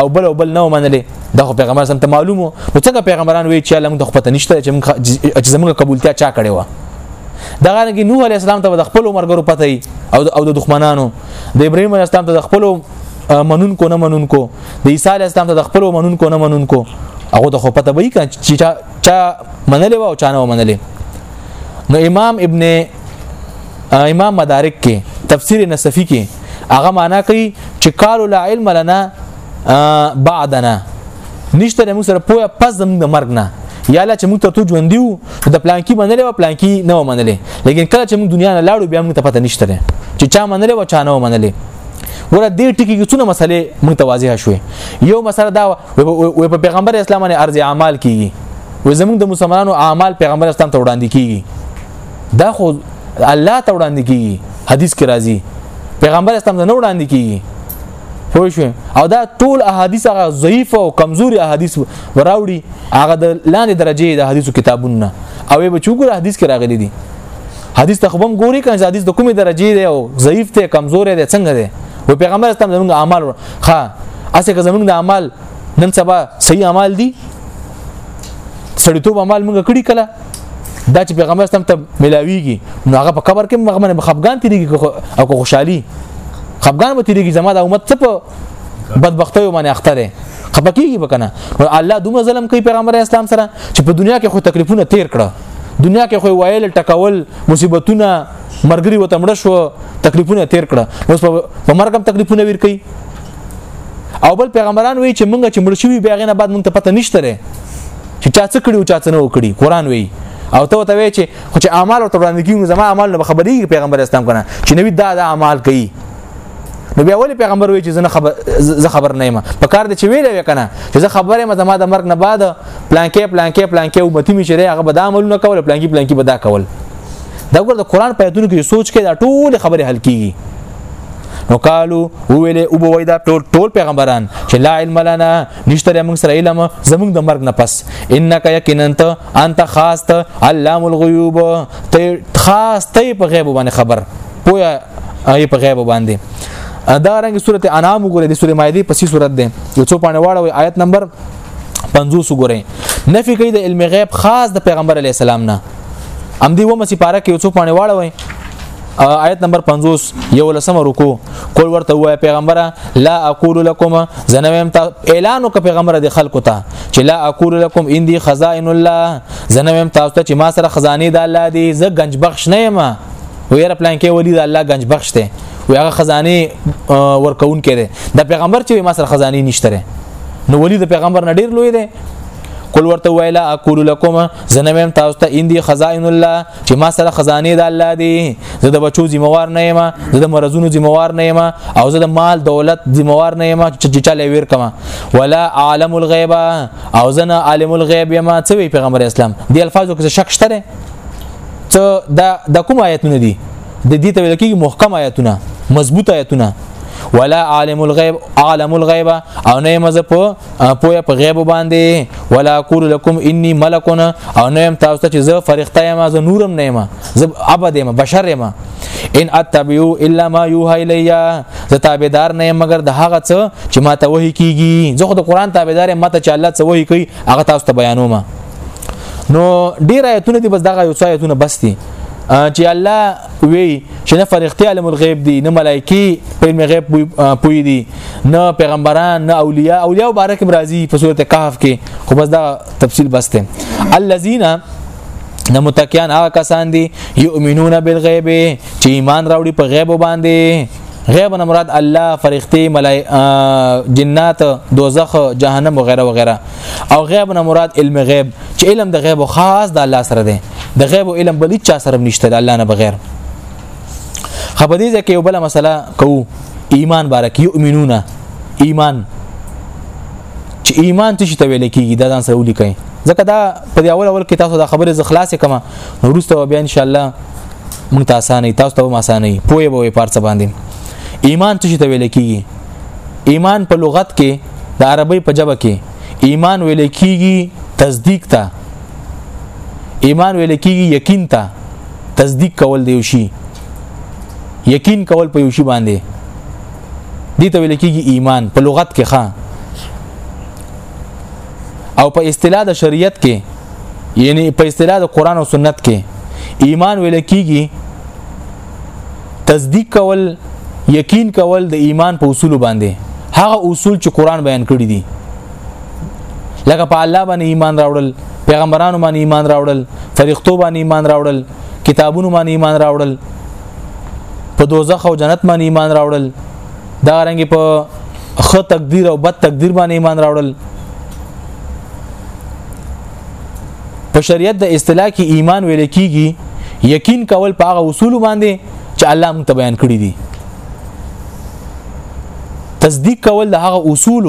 او بل او بل نو منلې دا خو پیغمبر سم ته معلومو نو څنګه پیغمبران وی چې الله موږ خپل نشته چې موږ چې زموږ قبولتیا چا کړې و دا غانګي نوح علی السلام ته د خپل مرګرو پته او د دښمنانو د ابراهیم علی السلام ته د خپل منونکو نه منونکو د عیسی علی السلام ته د خپل منونکو نه منونکو هغه د خو پته وای کړ چې چا چا منلې و او چا نه منلې نو امام ابن امام مدارک کې تفسیر نصفی کې هغه معنا کوي چې قالو لا علم لنا بعدنا نشته موږ سره پوهه پس زموږ د مرګ نه یا لا چې موږ ته تو ژوند دیو د پلان کې منلې او پلان کې نه منلې لیکن کله چې موږ دنیا نه لاړو بیا موږ ته پته نشته چې چا منلې او چا نه منلې ګوره دې ټکی کې څونه مسلې موږ ته واضح شوې یو مسله دا و په پیغمبر اسلام باندې ارز اعمال کیږي و زموږ د مسلمانانو اعمال پیغمبر اسلام ته وړاندې کیږي دا خو الله ته وړاندې کیږي حدیث کې راځي پیغمبر اسلام ته نه وړاندې کیږي پوه شو او دا ټول احادیث هغه ضعیف او کمزوري احادیث وراوړي هغه د لاندې درجه د حدیثو کتابونه او به چوغره حدیث کې راغلي دي حدیث ته خبم ګوري کنه حدیث د کومې درجه دی او ضعیف دی کمزور دی څنګه دی و پیغمبر اسلام زموږ اعمال ها اسه که زموږ د اعمال نن سبا صحیح اعمال دي سړیتوب اعمال موږ کړی کله دا چې پیغمبر اسلام ته ملاویږي نو هغه په قبر کې مغمنه بخفغان تیریږي او کو خوشحالي خفغان به تیریږي زما د امت څه په بدبختۍ باندې اخته ده خپکیږي بکنه الله دومره ظلم کوي پیغمبر اسلام سره چې په دنیا کې خو تکلیفونه تیر کړه دنیا کې خو وایل ټکول مصیبتونه مرګري وته مړ شو تکلیفونه تیر کړه اوس په مرګ هم تکلیفونه ور کوي او بل پیغمبران وایي چې مونږ چې مړ شوی بیا غنه بعد مونږ ته پته نشته لري چې چا څه کړی او چا څه نه وکړي قران وایي او ته ته وایي چې خو چې اعمال او تبران کیږي زما اعمال نه خبري پیغمبر اسلام کنه چې نوی دا دا اعمال کوي نو بیا ولې پیغمبر وی چې زه خبر زه خبر نه یم په کار دې چې ویلې وکنه چې زه خبره ما زما د مرګ نه بعد پلانکې پلانکې پلانکې امتی می شری هغه به دا عملونه کول پلانکی پلانکی به دا کول دا ګور د قران په ایتونو کې سوچ کې دا ټول خبره حل کیږي نو قالو ویلې او بوي دا ټول ټول پیغمبران چې لا علم لنا نشته موږ سره علم زموږ د مرګ نه پس انک یقینا انت انت خاص ته علام الغیوب ته خاص ته په غیب باندې خبر پویا هغه په غیب باندې دا رنګ سورته انعام وګوره د سورې مائده په سی صورت ده یو څو پانه واړوي آیت نمبر 50 وګوره نفي کوي د علم غیب خاص د پیغمبر علی السلام نه ام دی و مسی پارا کې یو څو پانه واړوي آیت نمبر 50 یو لسم رکو کول ورته وای پیغمبره لا اقول لكم زنویم تا اعلان وک پیغمبره د خلکو ته چې لا اقول لكم اندي خزائن الله زنویم تاسو ته چې ما سره خزانه د الله دی زه گنج بخش نه یم و یاره پلان کې ولی د الله گنج بخش دی و هغه خزانه ورکون کړي د پیغمبر چې ما سره خزانه نشته نو ولی د پیغمبر نه ډیر لوی دی قل ورته ویلا اقول لكم زنمم تاسو ته اندي خزائن الله چې ما سره خزانه د الله دي زه د بچو ذمہوار نه یم زه د مرزونو ذمہوار نه یم او زه د مال دولت ذمہوار نه یم چې چاله ویر کما ولا عالم الغیب او زه نه عالم الغیب یم څه وی پیغمبر اسلام دی الفاظو کې شک شته ته دا د کوم آیتونه دي د دې ته ویل کېږي محکم آیتونه مضبوط آیتونه ولا عالم الغیب عالم الغیب او نه مزه په پوهه په غیب باندې ولا اقول لكم اني ملک او نه تاسو ته زه فرښتہ یم زه نورم نه یم زه عبد یم بشر یم ان اتبعو الا ما يوحى الي زه تابعدار نه مگر د هغه څه چې ما ته وਹੀ کیږي زه خو د قران تابعدار یم ماته چې الله څه وਹੀ کوي هغه تاسو ته بیانوم نو ډیر آیتونه دي بس دغه یو څه آیتونه بس دي چې الله وی چې نه فرښتې علم الغیب دي نه ملایکی په علم غیب پوي دي نه پیغمبران نه اولیاء اولیاء مبارک برازي په سورته کهف کې خو بس دا تفصیل بسته الذين نه متکیان هغه کسان دي یؤمنون بالغیب چې ایمان راوړي په غیب باندې غیب نه مراد الله فرښتې ملای جنات دوزخ جهنم وغیرہ وغیرہ او غیب نه مراد علم غیب چې علم د غیب خاص د الله سره دی د غیب علم بل چا سره نشته د الله نه بغیر خبر دې ځکه یو بل مسله کوو ایمان بارک یؤمنون ایمان چې ایمان ته شي ته ویل کېږي دا ځان سره ولیکئ ځکه دا په دې اول اول کې تاسو دا خبره ز خلاص کما وروسته بیا ان شاء الله مونږ ته اسانه تاسو ته هم اسانه پوهه به پارڅ باندې ایمان څه ته ویل کیږي ایمان په لغت کې د عربی په جبه کې ایمان ویل کیږي تصدیق ته ایمان ویل کیږي یقین ته تصدیق کول دی شي یقین کول په یو شی باندې دي ته ویل کیږي ایمان په لغت کې ښا او په اصطلاح د شریعت کې یعنی په اصطلاح د قران او سنت کې ایمان ویل کیږي تصدیق کول یقین کول د ایمان په اصول باندې هغه اصول چې قران بیان کړی دي لکه په الله باندې ایمان راوړل پیغمبرانو باندې ایمان راوړل فرښتو باندې ایمان راوړل کتابونو باندې ایمان راوړل په دوزخ او جنت باندې ایمان راوړل دا رنګ په خ تقدیر او بد تقدیر باندې ایمان راوړل په شریعت د اصطلاح کې ایمان ویل کیږي یقین کول په هغه اصول باندې چې الله موږ ته بیان کړی دي تصدیق کول د هغه اصول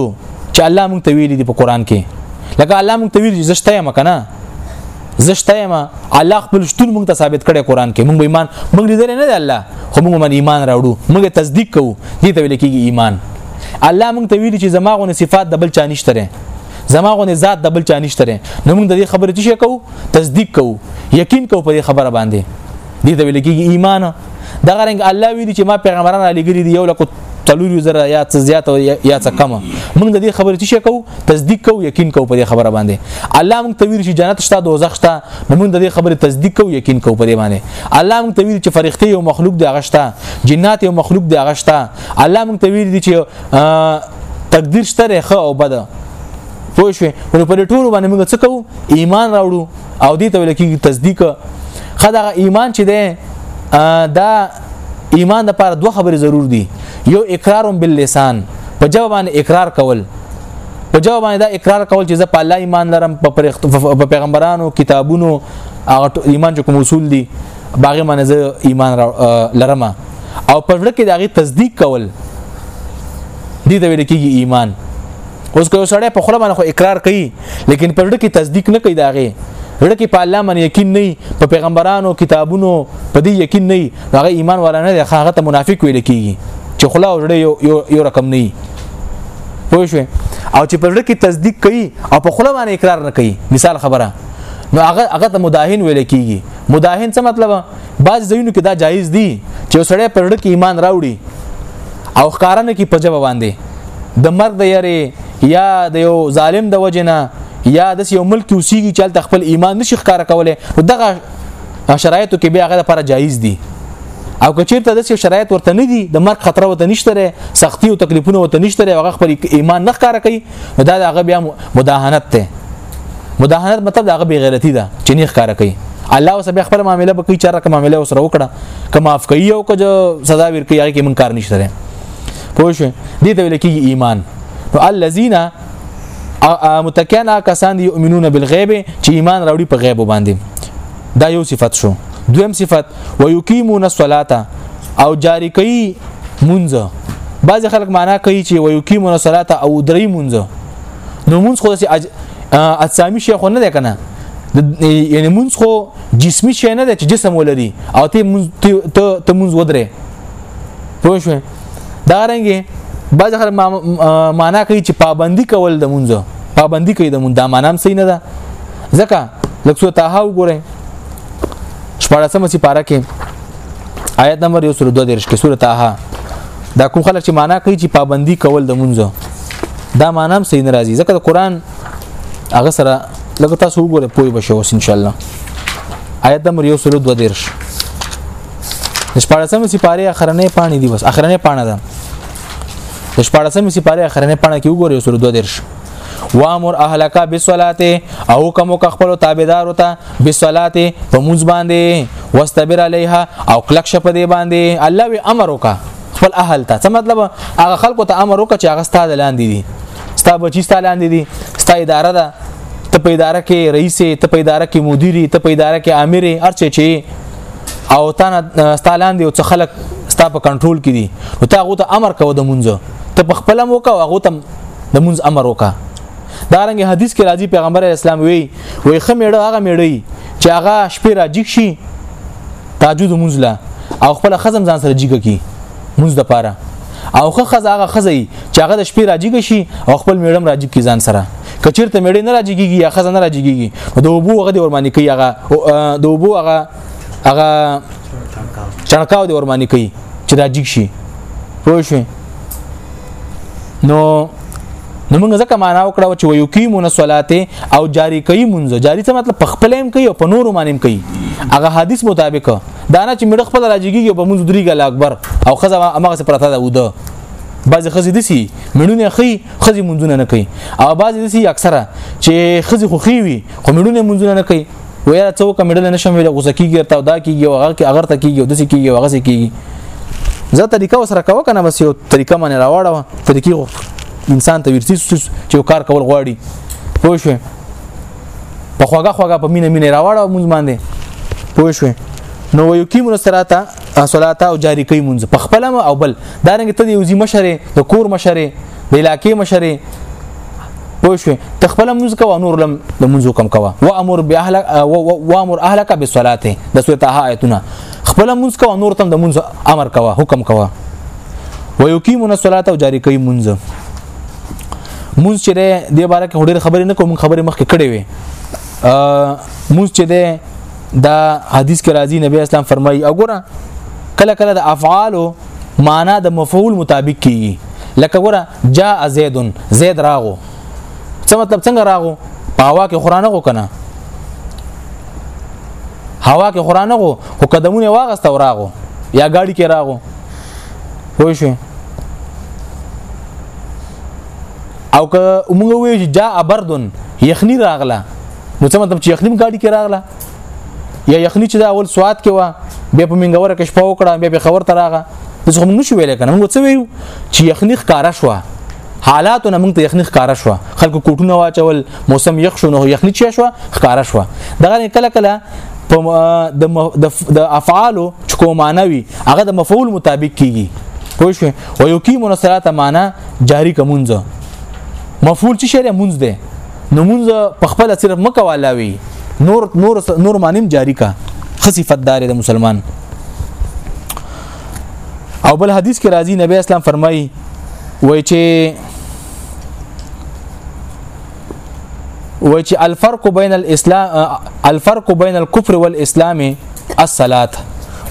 چې الله موږ ته ویلي دي په قران کې لکه الله موږ ته ویلي زشته یم کنه زشته یم الله خپل شتون موږ ته ثابت کړي قران کې موږ ایمان موږ لیدل نه دی الله خو موږ باندې ایمان راوړو موږ تصدیق کوو دې ته ویل کېږي ایمان الله موږ ته ویلي چې زما غو صفات د بل چا نشته زما غونې ذات د بل چا نشته لري نو موږ د دې خبرې څه شي کوو تصدیق کوو یقین کوو په دې خبره باندې دې ته ویل کېږي ایمان دا غرنګ الله ویلي چې ما پیغمبران علی ګری دی یو لکه تلوري زره یا څه زیات یا څه کم موږ د دې خبرې څه شي کوو تصدیق کوو یقین کوو په دې خبره باندې الله موږ ته ویل چې جنت شته دوزخ شته موږ د دې خبرې تصدیق کوو یقین کوو په دې باندې الله موږ ته ویل چې فرښتې یو مخلوق دی هغه شته جنات یو مخلوق دی هغه شته الله موږ ته ویل چې تقدیر شته ښه او بد پوه شو نو په ټولو باندې موږ څه کوو ایمان راوړو او دې ته ویل کېږي تصدیق خدغه ایمان چې ده دا ایمان د لپاره دوه خبرې ضرور دي یو اقرار باللسان په جواب باندې اقرار کول په جواب باندې دا اقرار کول چې زه په الله ایمان لرم په پیغمبرانو کتابونو هغه ایمان چې کوم اصول دي باغې باندې زه ایمان لرم او په ورکه د هغه تصدیق کول دې ته ویل کېږي ایمان اوس که سړی په خله باندې خو اقرار کوي لیکن په ورکه تصدیق نه کوي دا هغه ورکه په الله باندې یقین نه په پیغمبرانو کتابونو په دې یقین نه هغه ایمان ولا نه دی هغه ته منافق ویل کېږي چې خله او یو یو رقم نه پوه شو او چې په ورکه تصدیق کوي او په خله باندې اقرار نه کوي مثال خبره نو هغه هغه ته مداهن ویل کېږي مداهن څه مطلب بعض ځایونو کې دا جایز دي چې سړی پر ډک ایمان راوړي او ښکارنه کې پجب باندې د مرګ د یری یا د یو ظالم د وجنه یا د یو ملک اوسېږي چې تل خپل ایمان نشي ښکارا کوله دغه شرایطو کې بیا هغه لپاره جایز دي او کچیرته د شرایط ورته نه دي د مرګ خطر ورته نشته سختی او تکلیفونه ورته نشته هغه خپل ایمان نه ښکارا کوي دا هغه بیا مداهنت ته مداهنت مطلب دغه بی غیرتی ده چې نه ښکارا کوي الله اوس به خپل معاملې به کوي چاره کوم معاملې اوس وکړه کوم اف کوي او که سزا ور کوي هغه کې منکر نشته ده پوه شو دې ته ویل کېږي ایمان نو الذين متکنا کسان یؤمنون بالغیب چې ایمان راوړي په غیب باندې دا یو صفت شو دویم صفت ويقيمون الصلاه او جاری کوي منځ بعض خلک معنا کوي چې ويقيمون الصلاه او درې منځ نو مونږ خو داسې اج... اجسامي شی خو نه دی کنه یعنی مونږ خو جسمی شی نه دی چې جسم ولري او ته مونږ ته ته مونږ ودرې پوه شو دا رنګه بعض خر معنا کوي چې پابندي کول د مونږ پابندي کوي د مونږ دا معنا هم صحیح نه ده ځکه لکه ته ها وګورئ شپږمه سي پارا کې آیت نمبر 122 کې سورته اها دا کوم خلک چې معنا کوي چې پابندي کول د منځو دا معنا هم صحیح ناراضي ځکه د قران هغه سره لکه تاسو وګوره پوي بشو ان شاء الله آیت نمبر 122 شپږم سپاره اخرنه پانی دی بس اخرنه پانه ده شپږم سپاره اخرنه پانه کې وګوره 122 وامر اهلک بالصلاه او حکم وک خپل تابعدار وته بالصلاه په موز باندې واستبر علیها او کلک شپ دی باندې الله وی امر وک خپل اهل ته څه مطلب هغه خلکو ته امر وک چې هغه ستاد لاندې دي ستا بچی ستا لاندې دي ستا اداره ده ته په اداره کې رئیس ته په اداره کې مدیری ته په اداره کې امیر ارچه چی او تانه ستا لاندې او څه خلک ستا په کنټرول کې دي نو تا غو ته امر کوو د مونږ ته په خپل مو کوو غو ته د مونږ امر وکا دا رنګ حدیث کې راځي پیغمبر اسلام وی وی خمیړه هغه میړی چې هغه شپې راجیک شي تاجود مونږ لا او خپل خزم ځان سره جیګه کی مونږ د پاره او خه خزه هغه خزه چې هغه د شپې راجیګ شي او خپل میړم راجیګ کی ځان سره کچیرته میړې نه راجیګیږي یا خزه نه راجیګیږي د وبو هغه د ورمانی کوي هغه د وبو هغه هغه چړکاو د ورمانی کوي چې راجیګ شي پوه شئ نو نو موږ ځکه معنا وکړه چې ویو کیمونه صلاته او جاری کوي مونږ جاری څه مطلب په خپل هم کوي او په نورو باندې هم کوي هغه حدیث مطابق دا نه چې موږ خپل راځيږي او په مونږ درې ګل اکبر او خزه هغه څه پرته ده وده بعضی خزې دسی مړونه خي خزې مونږونه نه کوي او بعضی دسی اکثره چې خزې خو خي وي خو مړونه مونږونه نه کوي ویره څو کمیډل نشم ویل غوسه کیږي تا دا کیږي او هغه کې اگر ته کیږي د څه کیږي هغه څه کیږي زه طریقه وسره کاوه کنه بس یو طریقه باندې راوړم طریقې انسان ته ورسي چې کار کول غواړي پوه شو په خوګه خوګه په مینه مینه راوړم مونږ باندې پوه شو نو ويقيم الصلاه صلات او جاری کوي مونږ په خپل او بل دا رنګ ته دی وزي مشره د کور مشره د علاقې مشره پوه شو ته خپل موږ کو نور لم د موږ حکم کوا و امر باهلک و امر اهلک بالصلاه د سوره طه آیتونه خپل موږ کو نور تم د موږ امر کوا حکم کوا و یقیمون الصلاه او جاری کوي موږ موږ چې د بارک هډیر خبرې نه کوم خبرې مخکې کړې وي موږ چې د دا حدیث کې راځي نبی اسلام فرمایي وګوره کله کله د افعالو معنا د مفعول مطابق کیږي لکه وګوره جاء زید زید راغو څه مطلب څنګه راغو په هوا کې قران غو کنه هوا کې قران غو او قدمونه واغست او راغو یا گاډي کې راغو پوه شو او که موږ وی جاء بردن یخنی راغله نو څه مطلب چې یخنیم ګاډي کې راغله یا یخنی چې دا اول سواد کې و بیا په منګوره کې شپه وکړه بیا په خبر ته راغله نو څه موږ نشو ویل کنه موږ څه ویو چې یخنی ښکارا شو حالاتو نه موږ ته یخنی ښکارا شو خلکو کوټونه واچول موسم یخ شو نو یخنی چې شو ښکارا شو دغه کله کله د د افعالو چې کوم معنی وي هغه د مفعول مطابق کیږي پوه شو او یقیمون الصلاه معنا جاری کومونځ مفعول چې شری مونږ ده نو مونږ په خپل صرف مکه والاوي نور نور نور مانیم جاری کا خصيفت دار د مسلمان او بل حدیث کې راځي نبی اسلام فرمایي وای چې وای چې الفرق بین الاسلام الفرق بین الكفر والاسلام الصلاه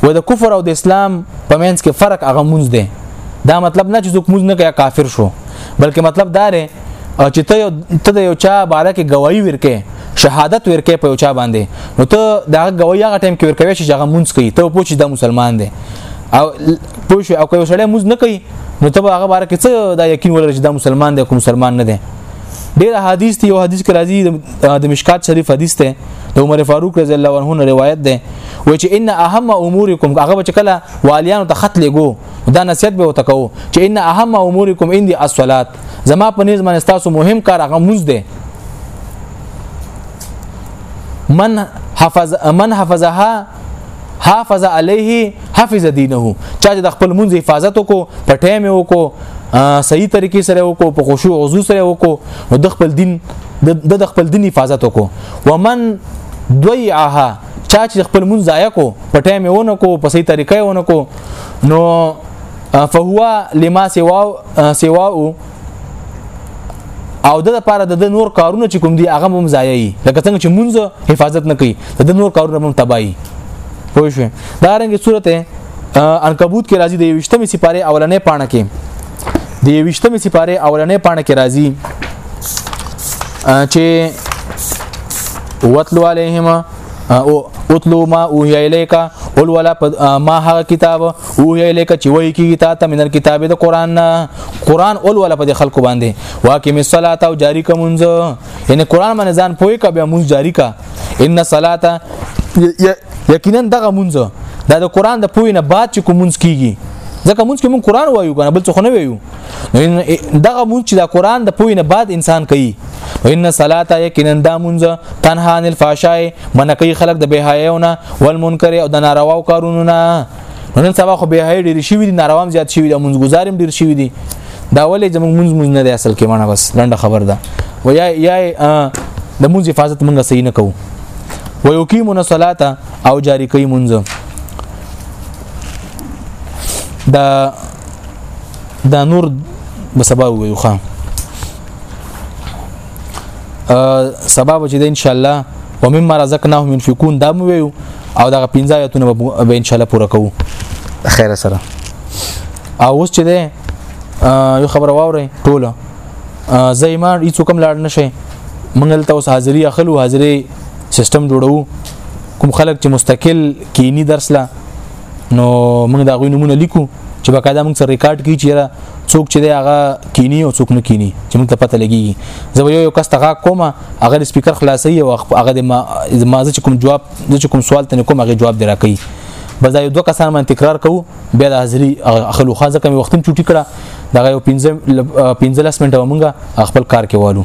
و د کفر او د اسلام په منځ کې فرق هغه مونږ دی دا مطلب نه چې څوک مونږ نه کوي کافر شو بلکې مطلب دا دی او چې ته ته د یو چا باره کې گواہی ورکې شهادت ورکې په یو چا باندې نو ته دا گواہی هغه ټیم کې ورکوي چې هغه مونږ کوي ته پوه چې دا مسلمان دی او پوه شو او که سړی مونږ نه کوي نو ته هغه باره کې څه دا یقین ولرې چې دا مسلمان دی کوم مسلمان نه دی ډیر حدیث دی یو حدیث کې راځي د مشکات شریف حدیث ته د عمر فاروق رضی الله عنه روایت ده و چې ان اهم امورکم هغه چې کله والیانو ته خط لګو دا نصیحت به وتکو چې ان اهم امورکم اندي الصلات زما په نيز باندې تاسو مهم کار هغه موز دی من حفظ من حفظها حافظ علیه حفظ دینه چا چې د خپل منځ حفاظت وکړو په ټیم وکړو صحیح طریقې سره وکړو په خشوع او عزو سره وکړو او د خپل دین د د خپل دین حفاظت وکړو ومن ضيعها چا چې خپل منځ ضایع کو په ټیم ونه کو په صحیح طریقې ونه کو نو فهو لما سوا سوا او د لپاره د نور کارونه چې کوم دي هغه هم ضایعي لکه څنګه چې مونږ حفاظت نه کوي د نور کارونه هم تباہي پوه شو دا رنګه صورت انکبوت کې راځي د 20مې سپاره اولنې پاڼه کې د 20مې سپاره اولنې پاڼه کې راځي چې وتلو علیهما او اتلو ما اوهی الیکا اول ولا ما هغه کتاب اوهی الیکا چې وای کی تا ته من کتاب د قران نه قران اول ولا په خلکو باندې واقیم الصلاه او جاری کومنځ یعنی قران باندې ځان پوی کا بیا مونږ جاری کا ان الصلاه یقینا دغه مونږ دا د قران د پوی نه بعد چې کومنځ کیږي ځکه مونږ کې مونږ قران وایو کنه بل څه خو نه وایو دغه مونږ چې دا قران د پوینه بعد انسان کوي ان صلات یقینا دا مونږ تنها عن الفحشاء منکی خلق د بهایونه والمنکر او د نارواو کارونو نه نن سبا خو بهای ډیر شي وي ناروام زیات شي وي د مونږ گزارم ډیر شي وي دا ولې زمونږ مونږ مونږ نه دی اصل کې مانه بس لنډه خبر ده و یا یا د مونږ حفاظت مونږ صحیح نه کوو و یقیمون الصلاه او جاری کوي مونږ د دا نور به سبا وي خو سبا به چې ان شاء الله ومما رزقناهم ينفقون دا مو ویو او دا پنځه آیتونه به ان شاء الله پوره کوو خیر سره او اوس چې ده یو خبر واوري ټوله زېما هیڅ کوم لاړ نشي منګل ته اوس حاضری اخلو حاضری سیستم جوړو کوم خلک چې مستقل کینی درس لا نو موږ دا غوی نمونه لیکو چې بقاعده موږ سره ریکارډ کی چې را څوک چې هغه کینی او څوک نه کینی چې موږ ته پته لګیږي زه یو یو کس ته غا کوم هغه سپیکر خلاصي او هغه د ما چې کوم جواب چې کوم سوال ته کوم هغه جواب درا کوي بس دا یو دوه کسان باندې تکرار کوو بیا د حاضری خلو خاصه کمی وخت هم چټی کړه دا یو 15 15 منټه مونږه خپل کار کې والو